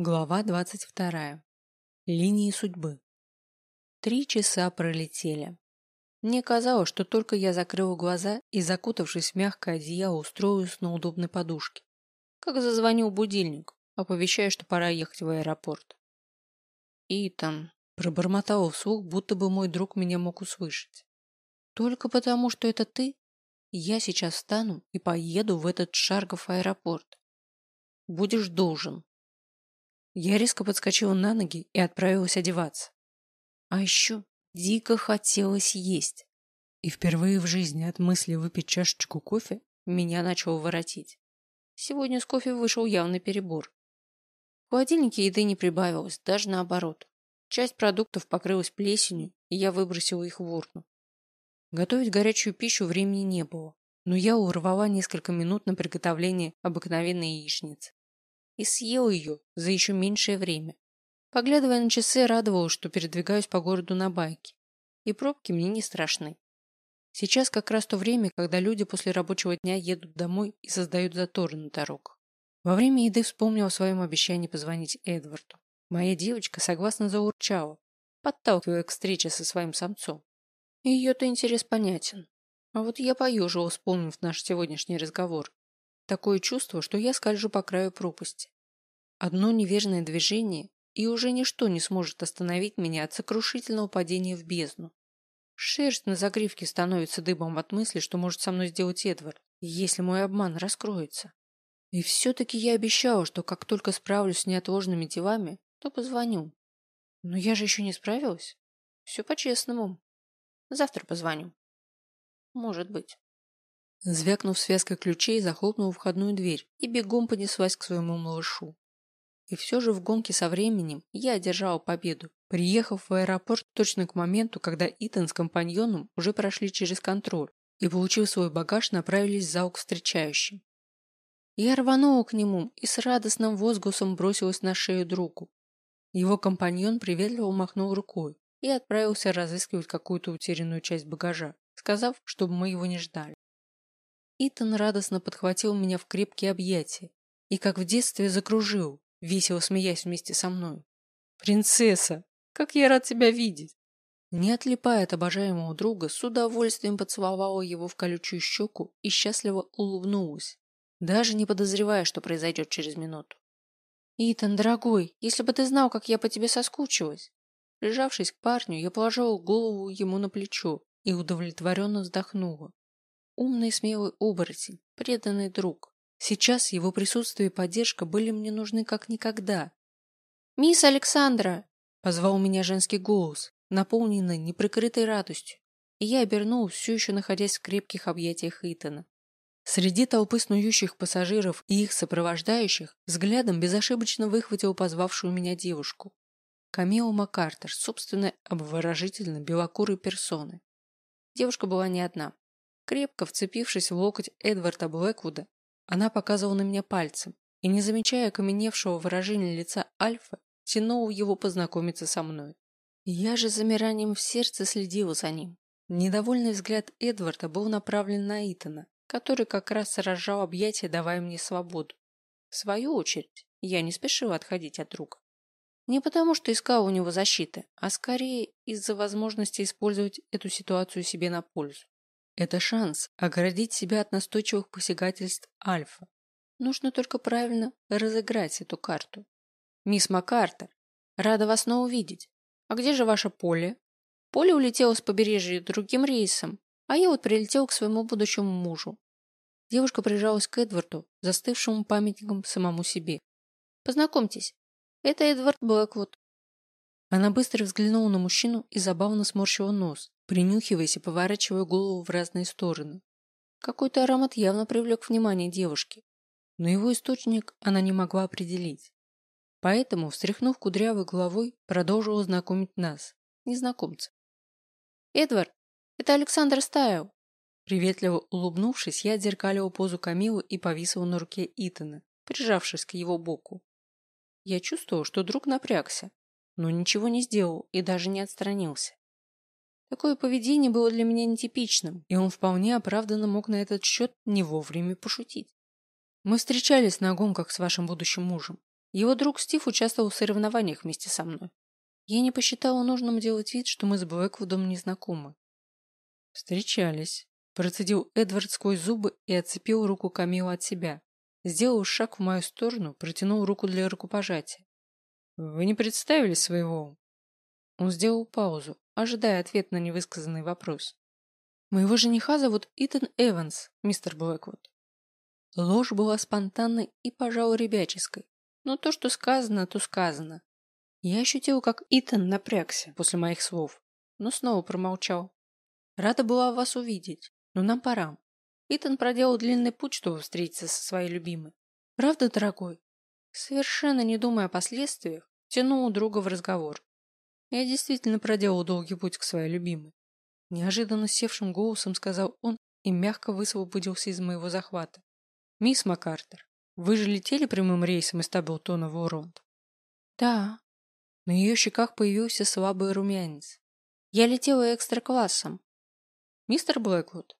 Глава двадцать вторая. Линии судьбы. Три часа пролетели. Мне казалось, что только я закрыла глаза и, закутавшись в мягкое одеяло, устроилась на удобной подушке. Как зазвонил будильник, оповещая, что пора ехать в аэропорт. «Итан», — пробормотал вслух, будто бы мой друг меня мог услышать. «Только потому, что это ты, я сейчас встану и поеду в этот Шаргов аэропорт. Будешь должен». Я резко подскочила на ноги и отправилась одеваться. А еще дико хотелось есть. И впервые в жизни от мысли выпить чашечку кофе меня начало воротить. Сегодня с кофе вышел явный перебор. В холодильнике еды не прибавилось, даже наоборот. Часть продуктов покрылась плесенью, и я выбросила их в урну. Готовить горячую пищу времени не было, но я урвала несколько минут на приготовление обыкновенной яичницы и съел ее за еще меньшее время. Поглядывая на часы, радовалась, что передвигаюсь по городу на байке. И пробки мне не страшны. Сейчас как раз то время, когда люди после рабочего дня едут домой и создают заторы на дорогах. Во время еды вспомнила о своем обещании позвонить Эдварду. Моя девочка согласно заурчала, подталкивая к встрече со своим самцом. Ее-то интерес понятен. А вот я поежила, вспомнив наш сегодняшний разговор. Такое чувство, что я скольжу по краю пропасти. Одно неверное движение, и уже ничто не сможет остановить меня от сокрушительного падения в бездну. Шерсть на загривке становится дыбом от мысли, что может со мной сделать Эдвард, если мой обман раскроется. И все-таки я обещала, что как только справлюсь с неотложными делами, то позвоню. Но я же еще не справилась. Все по-честному. Завтра позвоню. Может быть. Звякнув связкой ключей, захлопнула входную дверь и бегом понеслась к своему малышу. И все же в гонке со временем я одержала победу, приехав в аэропорт точно к моменту, когда Итан с компаньоном уже прошли через контроль и, получив свой багаж, направились в зал к встречающим. Я рванула к нему и с радостным возгласом бросилась на шею другу. Его компаньон приветливо махнул рукой и отправился разыскивать какую-то утерянную часть багажа, сказав, чтобы мы его не ждали. Итан радостно подхватил меня в крепкие объятия и, как в детстве, закружил, весело смеясь вместе со мной. «Принцесса, как я рад тебя видеть!» Не отлипая от обожаемого друга, с удовольствием поцеловала его в колючую щеку и счастливо улыбнулась, даже не подозревая, что произойдет через минуту. «Итан, дорогой, если бы ты знал, как я по тебе соскучилась!» Прижавшись к парню, я положила голову ему на плечо и удовлетворенно вздохнула. Умный смелый оборотень, преданный друг. Сейчас его присутствие и поддержка были мне нужны как никогда. «Мисс Александра!» — позвал меня женский голос, наполненный неприкрытой радостью, и я обернулась, все еще находясь в крепких объятиях Итана. Среди толпы снующих пассажиров и их сопровождающих взглядом безошибочно выхватил позвавшую меня девушку. Камила Маккартер, собственной обворожительно белокурой персоны. Девушка была не одна. Крепко вцепившись в локоть Эдварда Блэквуда, она показывала на меня пальцем и, не замечая окаменевшего выражения лица Альфа, тянула его познакомиться со мной. Я же замиранием в сердце следила за ним. Недовольный взгляд Эдварда был направлен на Итана, который как раз сражал объятия, давая мне свободу. В свою очередь, я не спешила отходить от друга. Не потому, что искала у него защиты, а скорее из-за возможности использовать эту ситуацию себе на пользу. Это шанс оградить себя от настойчивых посягательств Альфа. Нужно только правильно разыграть эту карту. Мисс Маккартер, рада вас снова увидеть. А где же ваше поле? Поле улетело с побережья другим рейсом, а я вот прилетел к своему будущему мужу. Девушка прижалась к Эдварду, застывшему памятником самому себе. Познакомьтесь, это Эдвард Блэквуд. Она быстро взглянула на мужчину и забавно сморщила нос, принюхиваясь и поворачивая голову в разные стороны. Какой-то аромат явно привлек внимание девушки, но его источник она не могла определить. Поэтому, встряхнув кудрявой головой, продолжила знакомить нас, незнакомцев. «Эдвард, это Александр Стайл!» Приветливо улыбнувшись, я отзеркалила позу Камилы и повисла на руке Итана, прижавшись к его боку. Я чувствовал, что друг напрягся, но ничего не сделал и даже не отстранился. Такое поведение было для меня нетипичным, и он вполне оправданно мог на этот счет не вовремя пошутить. Мы встречались на гонках с вашим будущим мужем. Его друг Стив участвовал в соревнованиях вместе со мной. Я не посчитала нужным делать вид, что мы с Блэквудом не знакомы. Встречались. Процедил Эдвард сквозь зубы и отцепил руку Камила от себя. Сделал шаг в мою сторону, протянул руку для рукопожатия. Вы не представили своего? Он сделал паузу, ожидая ответ на невысказанный вопрос. Моего жениха зовут Итан Эванс, мистер Блэквуд. Ложь была спонтанной и, пожалуй, ребяческой. Но то, что сказано, то сказано. Я ощутил, как Итан напрягся после моих слов, но снова промолчал. Рада была вас увидеть, но нам пора. Итан проделал длинный путь, чтобы встретиться со своей любимой. Правда, дорогой? Совершенно не думая о последствиях, тянул друга в разговор. Я действительно проделал долгий путь к своей любимой. Неожиданно севшим голосом сказал он и мягко высвободился из моего захвата. «Мисс Маккартер, вы же летели прямым рейсом из Таблтона в Уронт?» «Да». На ее щеках появился слабый румянец. «Я летела экстра-классом, «Мистер Блэквуд».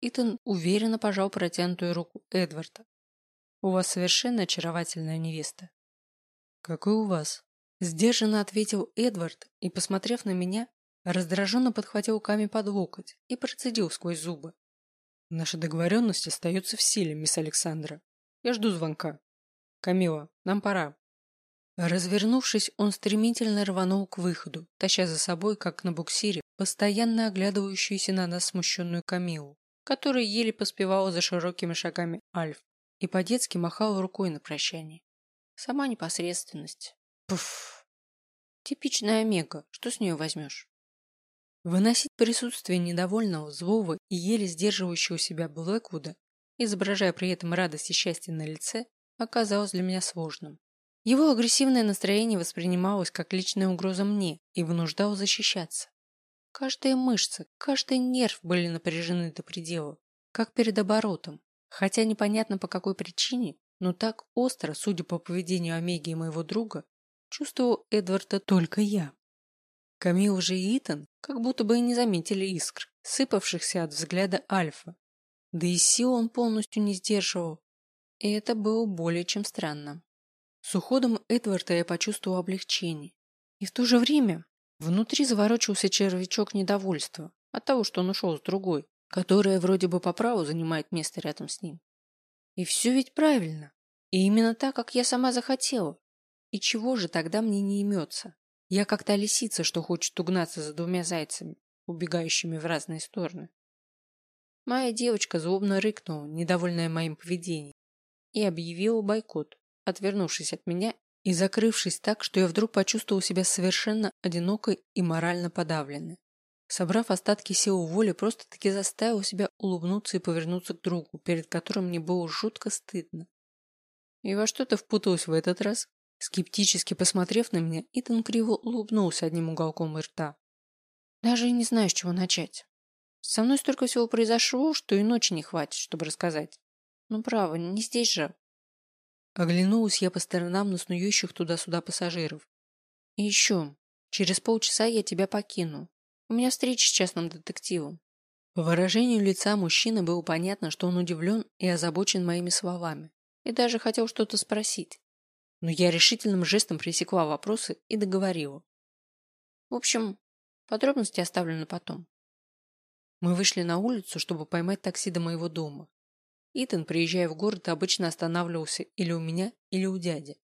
Итан уверенно пожал протянутую руку Эдварда. «У вас совершенно очаровательная невеста». «Какой у вас?» Сдержанно ответил Эдвард и, посмотрев на меня, раздраженно подхватил Ками под локоть и процедил сквозь зубы. «Наша договоренность остается в силе, мисс Александра. Я жду звонка. Камила, нам пора». Развернувшись, он стремительно рванул к выходу, таща за собой, как на буксире, постоянно оглядывающуюся на нас смущенную Камилу, которая еле поспевала за широкими шагами Альф и по-детски махала рукой на прощание. Сама непосредственность. Пуф. Типичная Омега, что с нее возьмешь? Выносить присутствие недовольного, злого и еле сдерживающего себя Блэквуда, изображая при этом радость и счастье на лице, оказалось для меня сложным. Его агрессивное настроение воспринималось как личная угроза мне и вынуждало защищаться. Каждая мышца, каждый нерв были напряжены до предела, как перед оборотом, хотя непонятно по какой причине, но так остро, судя по поведению Омеги и моего друга, чувствовал Эдварда только я. Камил же и Итан как будто бы и не заметили искр, сыпавшихся от взгляда Альфа. Да и сил он полностью не сдерживал. И это было более чем странно. С уходом Эдварда я почувствовал облегчение. И в то же время внутри заворочился червячок недовольства от того, что он ушел с другой, которая вроде бы по праву занимает место рядом с ним. И все ведь правильно. И именно так, как я сама захотела. И чего же тогда мне не имется? Я как та лисица, что хочет угнаться за двумя зайцами, убегающими в разные стороны. Моя девочка злобно рыкнула, недовольная моим поведением, и объявила бойкот отвернувшись от меня и закрывшись так, что я вдруг почувствовал себя совершенно одинокой и морально подавленной. Собрав остатки сил воли, просто-таки заставил себя улыбнуться и повернуться к другу, перед которым мне было жутко стыдно. И во что ты впуталась в этот раз? Скептически посмотрев на меня, Итан криво улыбнулся одним уголком рта. Даже и не знаю, с чего начать. Со мной столько всего произошло, что и ночи не хватит, чтобы рассказать. Ну, право, не здесь же. Оглянулась я по сторонам на снующих туда-сюда пассажиров. И еще, через полчаса я тебя покину. У меня встреча с частным детективом. По выражению лица мужчины было понятно, что он удивлен и озабочен моими словами, и даже хотел что-то спросить. Но я решительным жестом пресекла вопросы и договорила. В общем, подробности оставлю на потом. Мы вышли на улицу, чтобы поймать такси до моего дома. Итан, приезжая в город, обычно останавливался или у меня, или у дяди.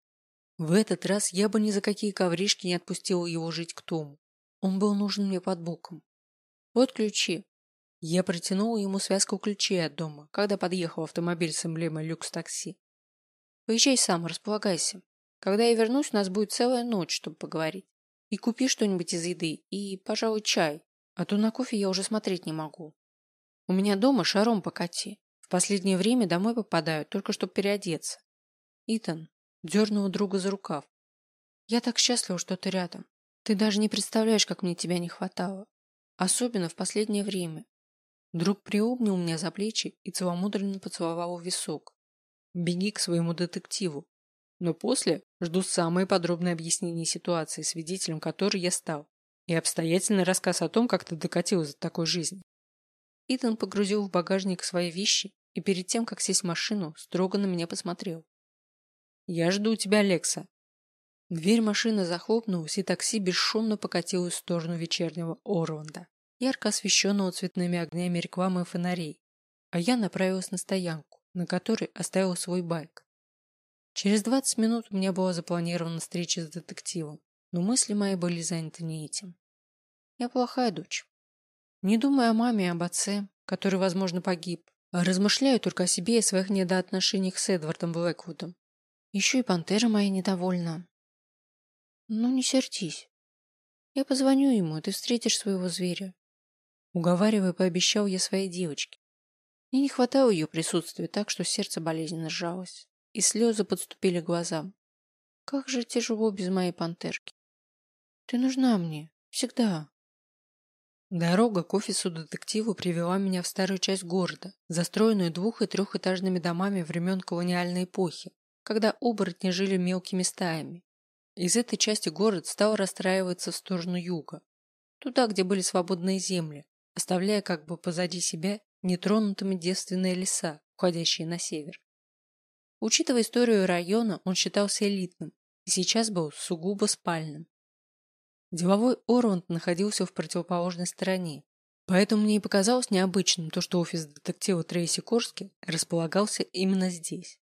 В этот раз я бы ни за какие ковришки не отпустила его жить к Тому. Он был нужен мне под боком. Вот ключи. Я протянула ему связку ключей от дома, когда подъехал автомобиль с эмблемой люкс такси. Поезжай сам, располагайся. Когда я вернусь, у нас будет целая ночь, чтобы поговорить. И купи что-нибудь из еды, и, пожалуй, чай, а то на кофе я уже смотреть не могу. У меня дома шаром покати. В последнее время домой попадают, только чтобы переодеться. Итан дернул друга за рукав. Я так счастлива, что ты рядом. Ты даже не представляешь, как мне тебя не хватало. Особенно в последнее время. Друг приобнял меня за плечи и целомудренно поцеловал в висок. Беги к своему детективу. Но после жду самые подробные объяснения ситуации, свидетелем которой я стал, и обстоятельный рассказ о том, как ты докатилась до такой жизни. Итан погрузил в багажник свои вещи и перед тем, как сесть в машину, строго на меня посмотрел. Я жду тебя, Лекса. Дверь машины захлопнулась, и такси бесшумно покатилось в сторону вечернего Орланда, ярко освещенного цветными огнями рекламы фонарей. А я направилась на стоянку, на которой оставила свой байк. Через двадцать минут у меня была запланирована встреча с детективом, но мысли мои были заняты не этим. Я плохая дочь. Не думаю о маме и об отце, который, возможно, погиб, а размышляю только о себе и своих недоотношениях с Эдвардом Блэквудом. Еще и пантера моя недовольна. Ну, не сердись. Я позвоню ему, и ты встретишь своего зверя. Уговаривая, пообещал я своей девочке. Мне не хватало ее присутствия так, что сердце болезненно сжалось, и слезы подступили к глазам. Как же тяжело без моей пантерки. Ты нужна мне. Всегда. Дорога к офису детектива привела меня в старую часть города, застроенную двух- и трехэтажными домами времен колониальной эпохи, когда оборотни жили мелкими стаями. Из этой части город стал расстраиваться в сторону юга, туда, где были свободные земли, оставляя как бы позади себя нетронутыми девственные леса, уходящие на север. Учитывая историю района, он считался элитным и сейчас был сугубо спальным. Деловой Орланд находился в противоположной стороне, поэтому мне и показалось необычным то, что офис детектива Трейси Корски располагался именно здесь.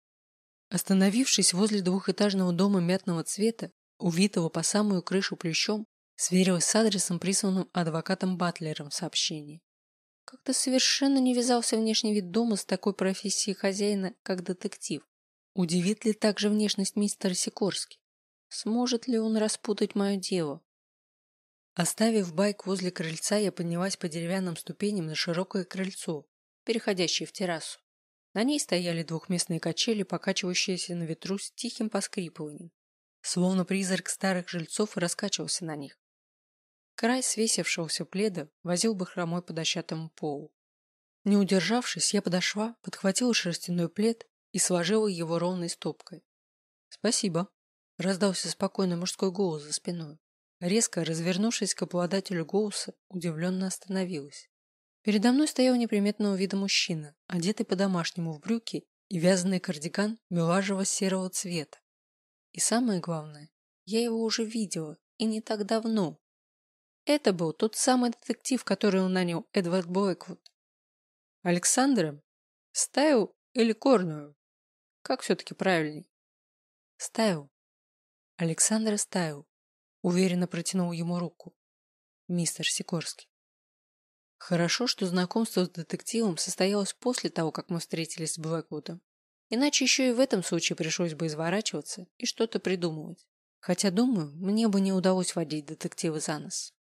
Остановившись возле двухэтажного дома мятного цвета, увитого по самую крышу плющом, сверилась с адресом, присланным адвокатом Батлером в сообщении. Как-то совершенно не вязался внешний вид дома с такой профессией хозяина, как детектив. Удивит ли также внешность мистера Сикорски? Сможет ли он распутать мое дело? Оставив байк возле крыльца, я поднялась по деревянным ступеням на широкое крыльцо, переходящее в террасу. На ней стояли двухместные качели, покачивающиеся на ветру с тихим поскрипыванием. Словно призрак старых жильцов раскачивался на них. Край свесившегося пледа возил бы хромой по дощатому полу. Не удержавшись, я подошла, подхватила шерстяной плед и сложила его ровной стопкой. «Спасибо», — раздался спокойный мужской голос за спиной. Резко развернувшись к обладателю голоса, удивленно остановилась. Передо мной стоял неприметного вида мужчина, одетый по-домашнему в брюки и вязаный кардиган мелажего серого цвета. И самое главное, я его уже видела, и не так давно. Это был тот самый детектив, который он нанял Эдвард Блэквуд. Александра? Стайл или Корную? Как все-таки правильней? Стайл. Александра Стайл уверенно протянул ему руку. Мистер Сикорский. Хорошо, что знакомство с детективом состоялось после того, как мы встретились с Блэквудом. Иначе еще и в этом случае пришлось бы изворачиваться и что-то придумывать. Хотя, думаю, мне бы не удалось водить детектива за нос.